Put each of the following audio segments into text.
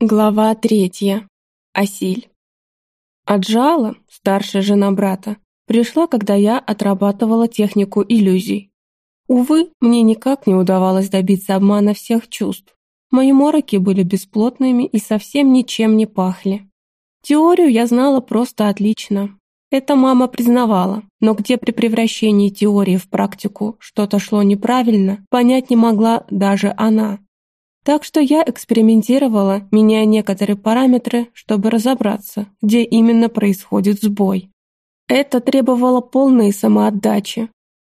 Глава третья. Асиль. Аджала, старшая жена брата, пришла, когда я отрабатывала технику иллюзий. Увы, мне никак не удавалось добиться обмана всех чувств. Мои мороки были бесплотными и совсем ничем не пахли. Теорию я знала просто отлично. Это мама признавала, но где при превращении теории в практику что-то шло неправильно, понять не могла даже она. Так что я экспериментировала, меняя некоторые параметры, чтобы разобраться, где именно происходит сбой. Это требовало полной самоотдачи.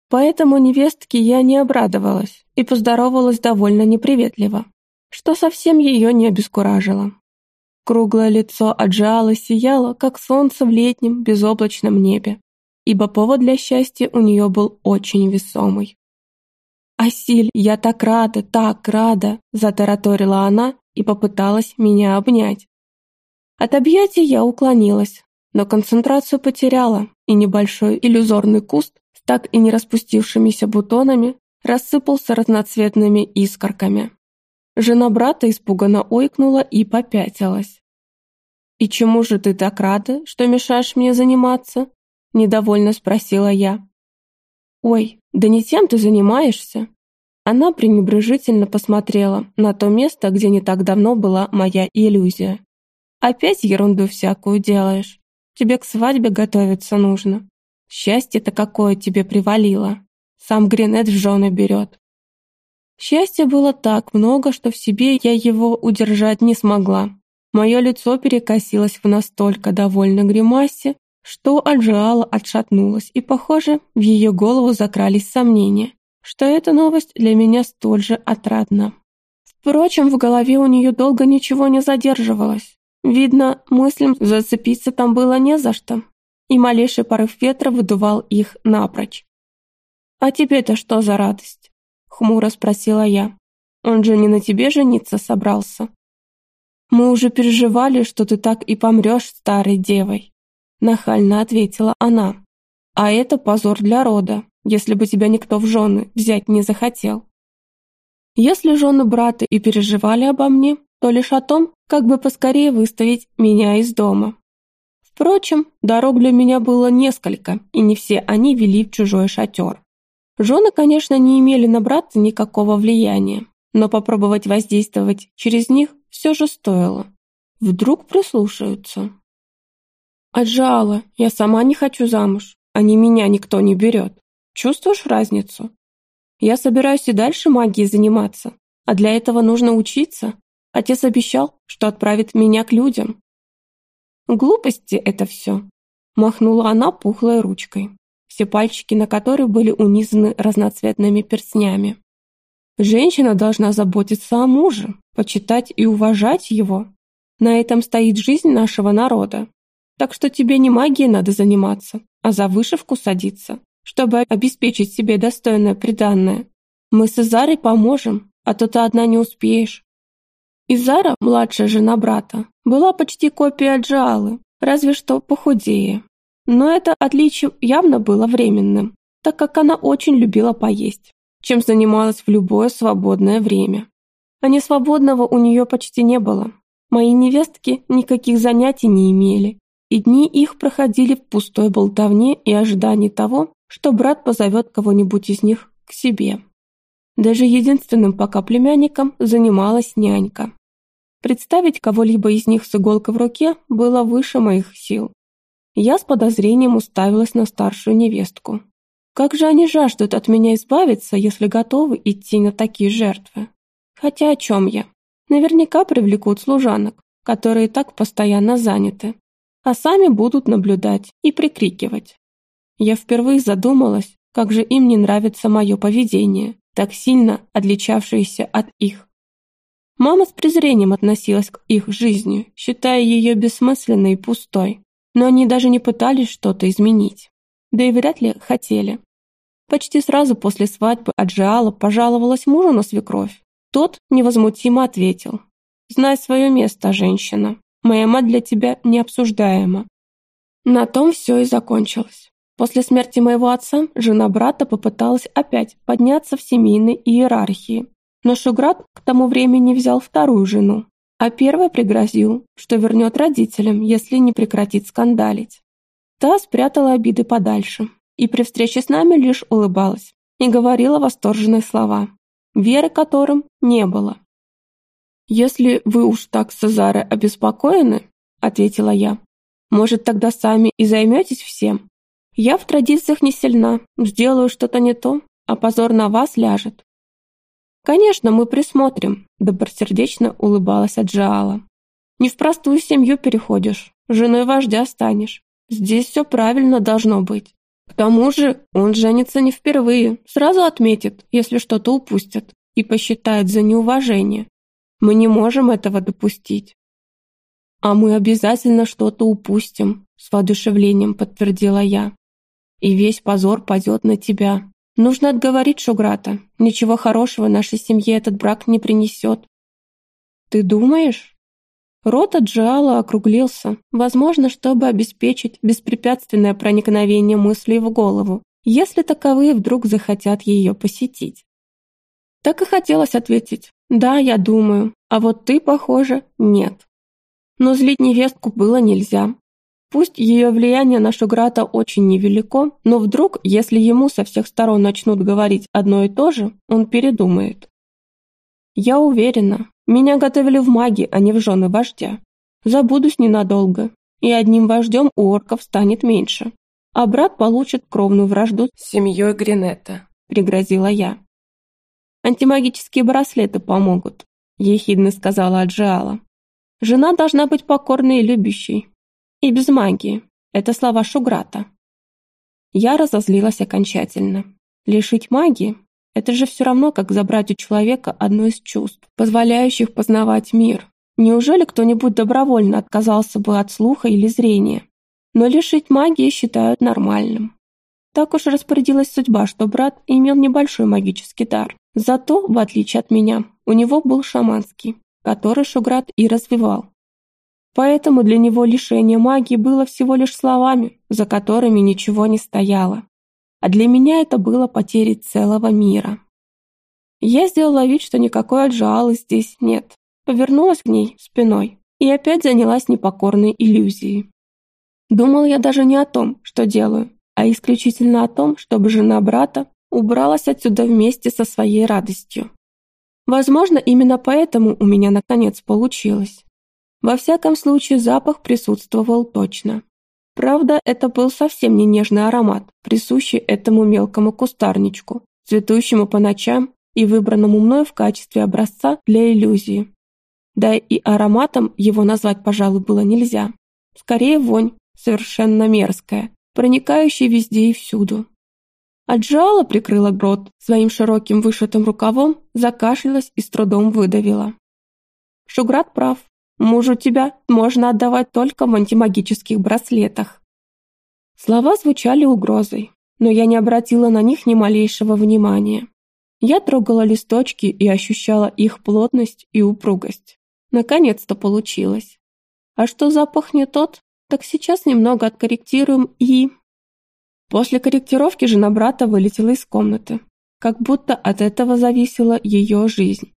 Поэтому невестке я не обрадовалась и поздоровалась довольно неприветливо, что совсем ее не обескуражило. Круглое лицо Аджала сияло, как солнце в летнем безоблачном небе, ибо повод для счастья у нее был очень весомый. «Асиль, я так рада, так рада!» – затараторила она и попыталась меня обнять. От объятий я уклонилась, но концентрацию потеряла, и небольшой иллюзорный куст с так и не распустившимися бутонами рассыпался разноцветными искорками. Жена брата испуганно ойкнула и попятилась. «И чему же ты так рада, что мешаешь мне заниматься?» – недовольно спросила я. «Ой, да не тем ты занимаешься». Она пренебрежительно посмотрела на то место, где не так давно была моя иллюзия. «Опять ерунду всякую делаешь. Тебе к свадьбе готовиться нужно. Счастье-то какое тебе привалило. Сам Гринет в жены берет». Счастья было так много, что в себе я его удержать не смогла. Мое лицо перекосилось в настолько довольной гримасе, что Аджиала отшатнулась, и, похоже, в ее голову закрались сомнения, что эта новость для меня столь же отрадна. Впрочем, в голове у нее долго ничего не задерживалось. Видно, мыслям зацепиться там было не за что, и малейший порыв ветра выдувал их напрочь. «А тебе-то что за радость?» — хмуро спросила я. «Он же не на тебе жениться собрался». «Мы уже переживали, что ты так и помрешь старой девой», Нахально ответила она. А это позор для рода, если бы тебя никто в жены взять не захотел. Если жены брата и переживали обо мне, то лишь о том, как бы поскорее выставить меня из дома. Впрочем, дорог для меня было несколько, и не все они вели в чужой шатер. Жены, конечно, не имели на брата никакого влияния, но попробовать воздействовать через них все же стоило. Вдруг прислушаются. Отжала, я сама не хочу замуж, а не меня никто не берет. Чувствуешь разницу? Я собираюсь и дальше магией заниматься, а для этого нужно учиться. Отец обещал, что отправит меня к людям. Глупости это все. Махнула она пухлой ручкой, все пальчики на которой были унизаны разноцветными перстнями. Женщина должна заботиться о муже, почитать и уважать его. На этом стоит жизнь нашего народа. Так что тебе не магией надо заниматься, а за вышивку садиться, чтобы обеспечить себе достойное приданное. Мы с Изарой поможем, а то ты одна не успеешь». Изара, младшая жена брата, была почти копией Аджиалы, разве что похудее. Но это отличие явно было временным, так как она очень любила поесть, чем занималась в любое свободное время. А несвободного у нее почти не было. Мои невестки никаких занятий не имели, и дни их проходили в пустой болтовне и ожидании того, что брат позовет кого-нибудь из них к себе. Даже единственным пока племянником занималась нянька. Представить кого-либо из них с иголкой в руке было выше моих сил. Я с подозрением уставилась на старшую невестку. Как же они жаждут от меня избавиться, если готовы идти на такие жертвы? Хотя о чем я? Наверняка привлекут служанок, которые так постоянно заняты а сами будут наблюдать и прикрикивать. Я впервые задумалась, как же им не нравится мое поведение, так сильно отличавшееся от их. Мама с презрением относилась к их жизни, считая ее бессмысленной и пустой, но они даже не пытались что-то изменить, да и вряд ли хотели. Почти сразу после свадьбы Аджиала пожаловалась мужу на свекровь. Тот невозмутимо ответил. «Знай свое место, женщина. Моя мать для тебя необсуждаема». На том все и закончилось. После смерти моего отца жена брата попыталась опять подняться в семейной иерархии, но Шуград к тому времени взял вторую жену, а первый пригрозил, что вернет родителям, если не прекратит скандалить. Та спрятала обиды подальше и при встрече с нами лишь улыбалась и говорила восторженные слова, веры которым не было. «Если вы уж так с Цезаре обеспокоены», — ответила я, «может, тогда сами и займетесь всем? Я в традициях не сильна, сделаю что-то не то, а позор на вас ляжет». «Конечно, мы присмотрим», — добросердечно улыбалась Аджиала. «Не в простую семью переходишь, женой вождя станешь. Здесь все правильно должно быть. К тому же он женится не впервые, сразу отметит, если что-то упустят, и посчитает за неуважение. Мы не можем этого допустить. А мы обязательно что-то упустим, с воодушевлением подтвердила я. И весь позор пойдет на тебя. Нужно отговорить Шуграта. Ничего хорошего нашей семье этот брак не принесет. Ты думаешь? Рот Аджиала округлился, возможно, чтобы обеспечить беспрепятственное проникновение мыслей в голову, если таковые вдруг захотят ее посетить. Так и хотелось ответить «Да, я думаю, а вот ты, похоже, нет». Но злить невестку было нельзя. Пусть ее влияние на Шуграта очень невелико, но вдруг, если ему со всех сторон начнут говорить одно и то же, он передумает. Я уверена, меня готовили в маги, а не в жены вождя. Забудусь ненадолго, и одним вождем у орков станет меньше. А брат получит кровную вражду с семьей Гринетта, пригрозила я. Антимагические браслеты помогут, ехидно сказала Аджиала. Жена должна быть покорной и любящей. И без магии. Это слова Шуграта. Я разозлилась окончательно. Лишить магии это же все равно, как забрать у человека одно из чувств, позволяющих познавать мир. Неужели кто-нибудь добровольно отказался бы от слуха или зрения? Но лишить магии считают нормальным. Так уж распорядилась судьба, что брат имел небольшой магический дар. Зато, в отличие от меня, у него был шаманский, который Шуград и развивал. Поэтому для него лишение магии было всего лишь словами, за которыми ничего не стояло а для меня это было потерей целого мира. Я сделала вид, что никакой отжалы здесь нет, повернулась к ней спиной и опять занялась непокорной иллюзией. Думал я даже не о том, что делаю, а исключительно о том, чтобы жена брата убралась отсюда вместе со своей радостью. Возможно, именно поэтому у меня наконец получилось. Во всяком случае, запах присутствовал точно. Правда, это был совсем не нежный аромат, присущий этому мелкому кустарничку, цветущему по ночам и выбранному мной в качестве образца для иллюзии. Да и ароматом его назвать, пожалуй, было нельзя. Скорее вонь, совершенно мерзкая, проникающая везде и всюду. Аджала прикрыла рот своим широким вышитым рукавом, закашлялась и с трудом выдавила. Шуград прав. Мужу тебя можно отдавать только в антимагических браслетах». Слова звучали угрозой, но я не обратила на них ни малейшего внимания. Я трогала листочки и ощущала их плотность и упругость. Наконец-то получилось. А что запах не тот, так сейчас немного откорректируем и... После корректировки жена брата вылетела из комнаты, как будто от этого зависела ее жизнь.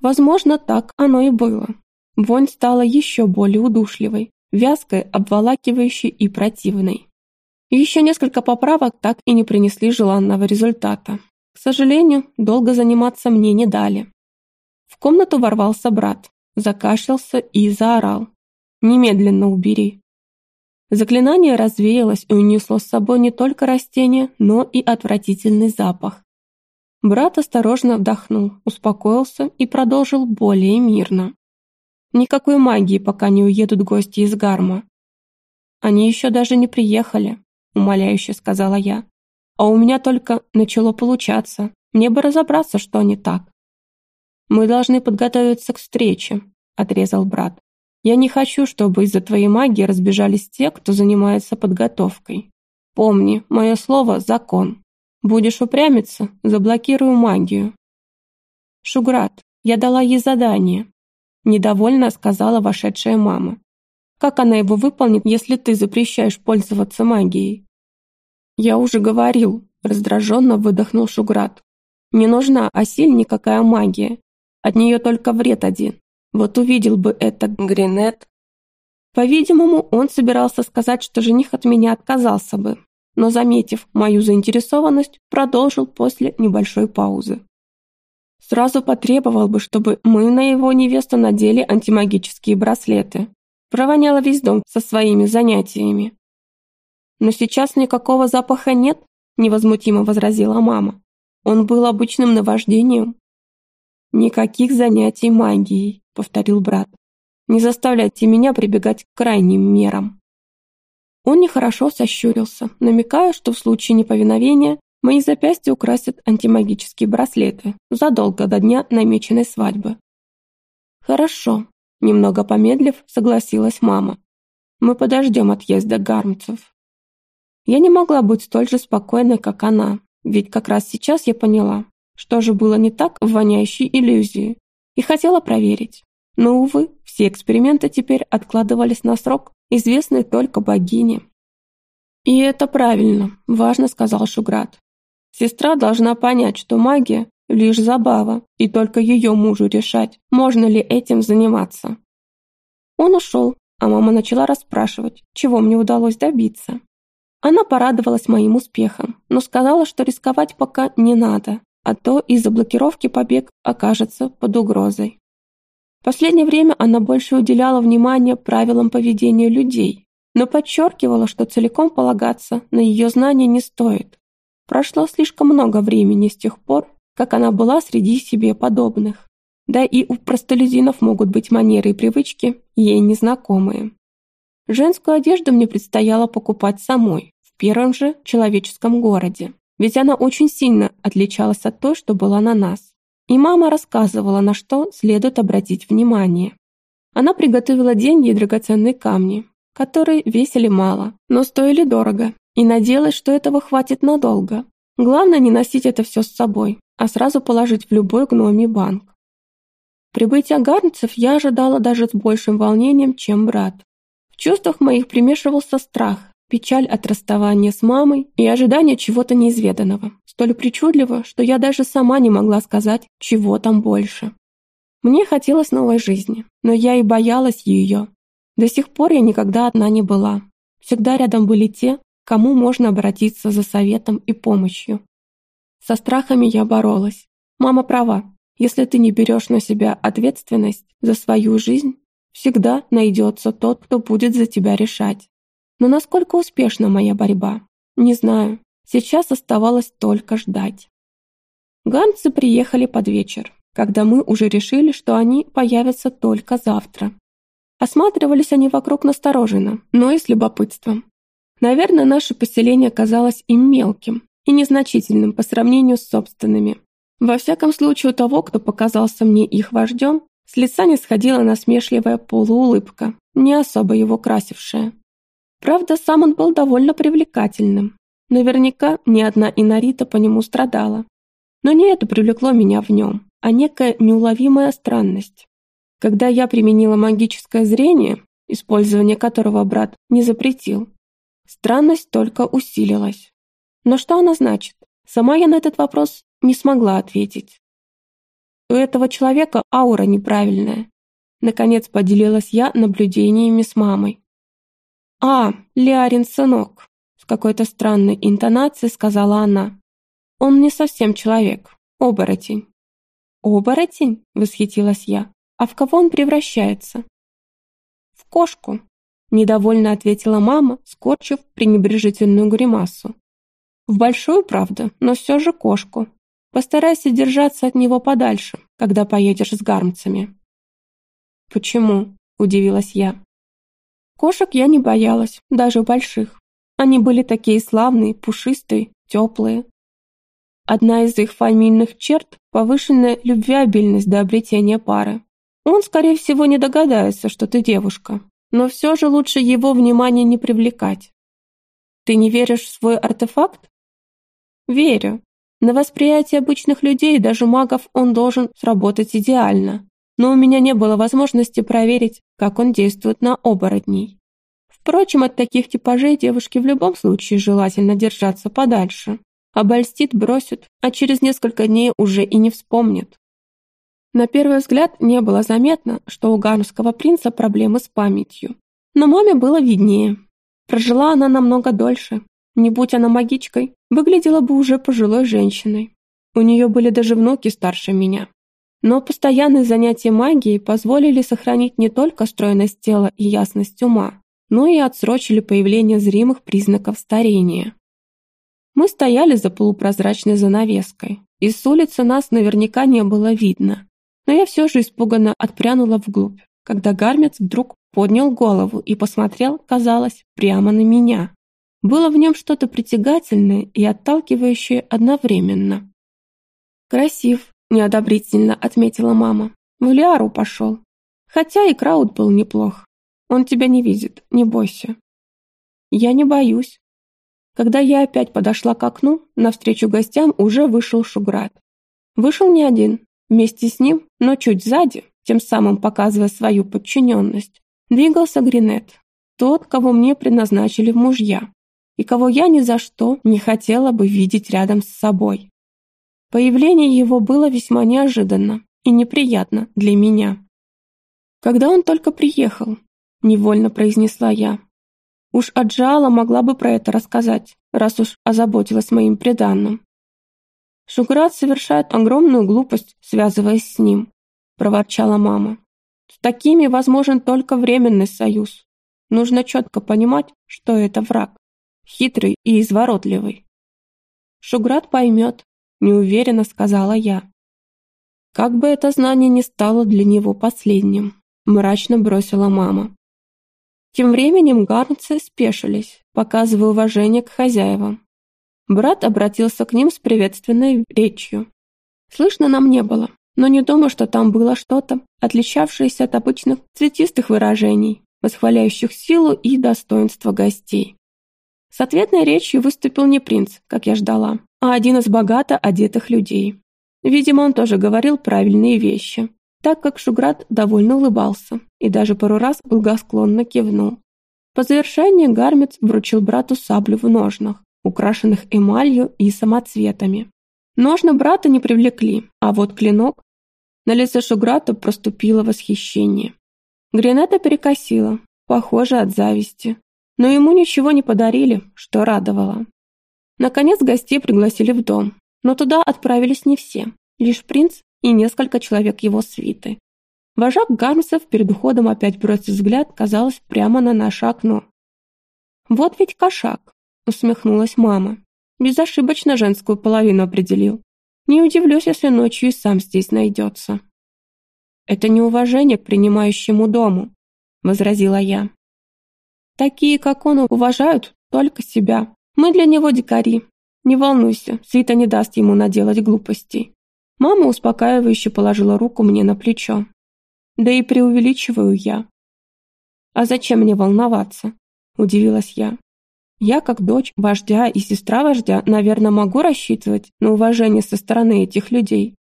Возможно, так оно и было. Вонь стала еще более удушливой, вязкой, обволакивающей и противной. еще несколько поправок так и не принесли желанного результата. К сожалению, долго заниматься мне не дали. В комнату ворвался брат, закашлялся и заорал. «Немедленно убери!» Заклинание развеялось и унесло с собой не только растение, но и отвратительный запах. Брат осторожно вдохнул, успокоился и продолжил более мирно. Никакой магии, пока не уедут гости из Гарма. Они еще даже не приехали, умоляюще сказала я. А у меня только начало получаться. Мне бы разобраться, что не так. Мы должны подготовиться к встрече, отрезал брат. Я не хочу, чтобы из-за твоей магии разбежались те, кто занимается подготовкой. Помни, мое слово – закон. Будешь упрямиться – заблокирую магию. Шуград, я дала ей задание. Недовольно сказала вошедшая мама. Как она его выполнит, если ты запрещаешь пользоваться магией? Я уже говорил, раздраженно выдохнул Шуград. Не нужна Асиль никакая магия. От нее только вред один. Вот увидел бы это Гринет. По-видимому, он собирался сказать, что жених от меня отказался бы, но, заметив мою заинтересованность, продолжил после небольшой паузы. Сразу потребовал бы, чтобы мы на его невесту надели антимагические браслеты. Провоняла весь дом со своими занятиями. «Но сейчас никакого запаха нет», – невозмутимо возразила мама. «Он был обычным наваждением». «Никаких занятий магией», – повторил брат. «Не заставляйте меня прибегать к крайним мерам». Он нехорошо сощурился, намекая, что в случае неповиновения мои запястья украсят антимагические браслеты задолго до дня намеченной свадьбы. «Хорошо», – немного помедлив, согласилась мама. «Мы подождем отъезда гармцев». Я не могла быть столь же спокойной, как она, ведь как раз сейчас я поняла, что же было не так в воняющей иллюзии, и хотела проверить. Но, увы, все эксперименты теперь откладывались на срок, известный только богине. «И это правильно», – важно сказал Шуград. «Сестра должна понять, что магия – лишь забава, и только ее мужу решать, можно ли этим заниматься». Он ушел, а мама начала расспрашивать, чего мне удалось добиться. Она порадовалась моим успехам, но сказала, что рисковать пока не надо, а то из-за блокировки побег окажется под угрозой. В последнее время она больше уделяла внимание правилам поведения людей, но подчеркивала, что целиком полагаться на ее знания не стоит. Прошло слишком много времени с тех пор, как она была среди себе подобных. Да и у простолюдинов могут быть манеры и привычки, ей незнакомые. Женскую одежду мне предстояло покупать самой, в первом же человеческом городе, ведь она очень сильно отличалась от той, что была на нас. И мама рассказывала, на что следует обратить внимание. Она приготовила деньги и драгоценные камни, которые весили мало, но стоили дорого, и надеялась, что этого хватит надолго. Главное не носить это все с собой, а сразу положить в любой гномий банк. Прибытия гарнцев я ожидала даже с большим волнением, чем брат чувствах моих примешивался страх, печаль от расставания с мамой и ожидание чего-то неизведанного, столь причудливо, что я даже сама не могла сказать, чего там больше. Мне хотелось новой жизни, но я и боялась ее. До сих пор я никогда одна не была. Всегда рядом были те, кому можно обратиться за советом и помощью. Со страхами я боролась. Мама права. Если ты не берешь на себя ответственность за свою жизнь, Всегда найдется тот, кто будет за тебя решать. Но насколько успешна моя борьба? Не знаю. Сейчас оставалось только ждать. Ганцы приехали под вечер, когда мы уже решили, что они появятся только завтра. Осматривались они вокруг настороженно, но и с любопытством. Наверное, наше поселение казалось им мелким и незначительным по сравнению с собственными. Во всяком случае, у того, кто показался мне их вождем, с лица не сходила насмешливая полуулыбка, не особо его красившая. Правда, сам он был довольно привлекательным. Наверняка ни одна Инарита по нему страдала. Но не это привлекло меня в нем, а некая неуловимая странность. Когда я применила магическое зрение, использование которого брат не запретил, странность только усилилась. Но что она значит? Сама я на этот вопрос не смогла ответить. У этого человека аура неправильная. Наконец поделилась я наблюдениями с мамой. «А, Лиарин сынок», — с какой-то странной интонацией сказала она. «Он не совсем человек, оборотень». «Оборотень?» — восхитилась я. «А в кого он превращается?» «В кошку», — недовольно ответила мама, скорчив пренебрежительную гримасу. «В большую, правда, но все же кошку. Постарайся держаться от него подальше, когда поедешь с гармцами». «Почему?» – удивилась я. Кошек я не боялась, даже больших. Они были такие славные, пушистые, теплые. Одна из их фамильных черт – повышенная любвеобильность до обретения пары. Он, скорее всего, не догадается, что ты девушка, но все же лучше его внимание не привлекать. Ты не веришь в свой артефакт? Верю, на восприятие обычных людей, даже магов, он должен сработать идеально. Но у меня не было возможности проверить, как он действует на оборотней. Впрочем, от таких типажей девушке в любом случае желательно держаться подальше. Обольстит, бросит, а через несколько дней уже и не вспомнит. На первый взгляд не было заметно, что у гармского принца проблемы с памятью. Но маме было виднее. Прожила она намного дольше. Не будь она магичкой, выглядела бы уже пожилой женщиной. У нее были даже внуки старше меня. Но постоянные занятия магией позволили сохранить не только стройность тела и ясность ума, но и отсрочили появление зримых признаков старения. Мы стояли за полупрозрачной занавеской, и с улицы нас наверняка не было видно, но я все же испуганно отпрянула вглубь, когда гармец вдруг поднял голову и посмотрел, казалось, прямо на меня. Было в нем что-то притягательное и отталкивающее одновременно. «Красив», — неодобрительно отметила мама. «В Лиару пошел. Хотя и Крауд был неплох. Он тебя не видит, не бойся». «Я не боюсь». Когда я опять подошла к окну, навстречу гостям уже вышел Шуград. Вышел не один, Вместе с ним, но чуть сзади, тем самым показывая свою подчиненность, двигался Гринет, тот, кого мне предназначили в мужья, и кого я ни за что не хотела бы видеть рядом с собой. Появление его было весьма неожиданно и неприятно для меня. «Когда он только приехал», — невольно произнесла я. Уж Аджала могла бы про это рассказать, раз уж озаботилась моим преданным. Шуград совершает огромную глупость, связываясь с ним», – проворчала мама. «С такими возможен только временный союз. Нужно четко понимать, что это враг, хитрый и изворотливый». «Шуград поймет», – неуверенно сказала я. «Как бы это знание не стало для него последним», – мрачно бросила мама. Тем временем гарнцы спешились, показывая уважение к хозяевам. Брат обратился к ним с приветственной речью. Слышно нам не было, но не думаю, что там было что-то, отличавшееся от обычных цветистых выражений, восхваляющих силу и достоинство гостей. С ответной речью выступил не принц, как я ждала, а один из богато одетых людей. Видимо, он тоже говорил правильные вещи, так как Шуград довольно улыбался и даже пару раз благосклонно кивнул. По завершении Гармец вручил брату саблю в ножнах, украшенных эмалью и самоцветами. Ножны брата не привлекли, а вот клинок... На лице Шуграта проступило восхищение. Гренета перекосила, похоже, от зависти. Но ему ничего не подарили, что радовало. Наконец гостей пригласили в дом, но туда отправились не все, лишь принц и несколько человек его свиты. Вожак Гармсов перед уходом опять бросил взгляд, казалось, прямо на наше окно. Вот ведь кошак, усмехнулась мама. Безошибочно женскую половину определил. Не удивлюсь, если ночью и сам здесь найдется. Это неуважение к принимающему дому, возразила я. Такие, как он, уважают только себя. Мы для него дикари. Не волнуйся, Свита не даст ему наделать глупостей. Мама успокаивающе положила руку мне на плечо. Да и преувеличиваю я. А зачем мне волноваться? Удивилась я. Я, как дочь вождя и сестра вождя, наверное, могу рассчитывать на уважение со стороны этих людей.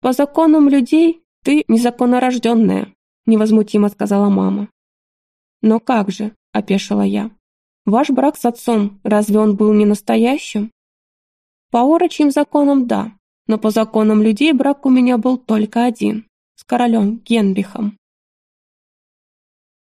По законам людей ты незаконнорожденная, невозмутимо сказала мама. Но как же, опешила я. Ваш брак с отцом, разве он был не настоящим? По орочьим законам да, но по законам людей брак у меня был только один, с королем Генрихом.